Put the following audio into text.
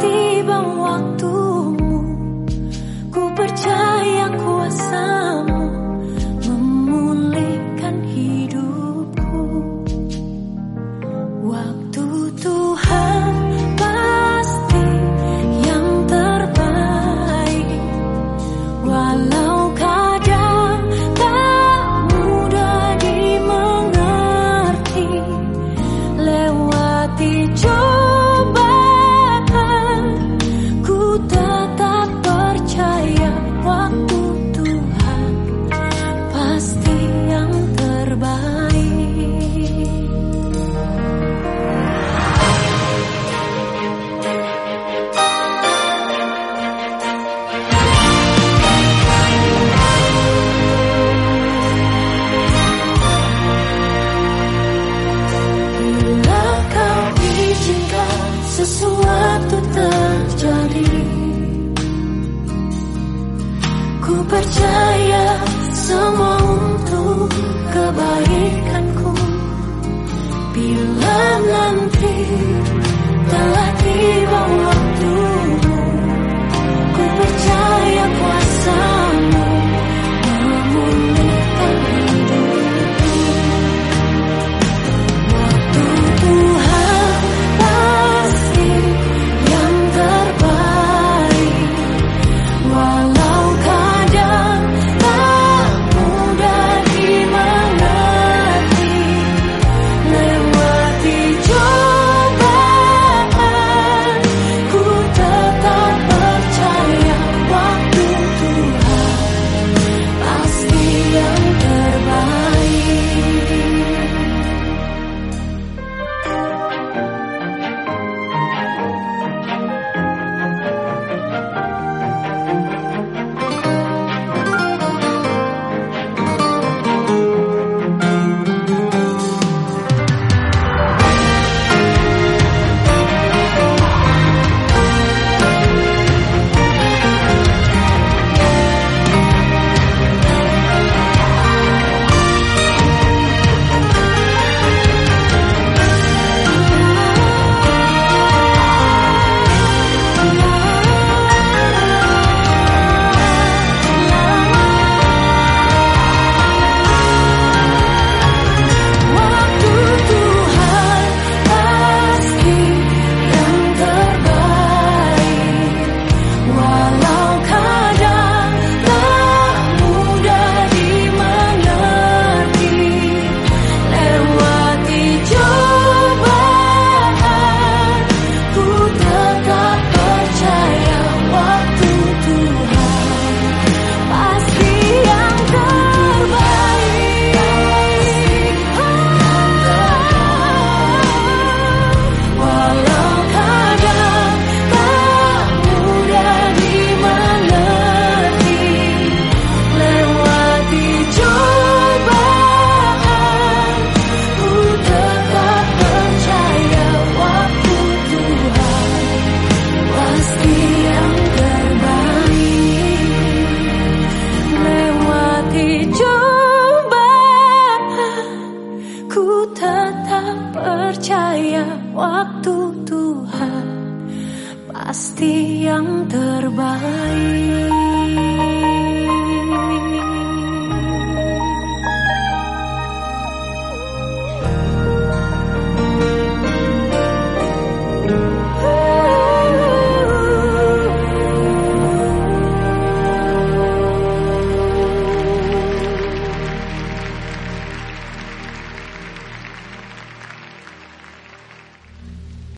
tiba waktumu. Ku percaya kuasamu Memulihkan hidupku. Waktu Tuhan pasti yang terbaik. Walau Lewati jauh sesuatu terjadi. Ku percaya semua waktu Tuhan pasti yang terbaik.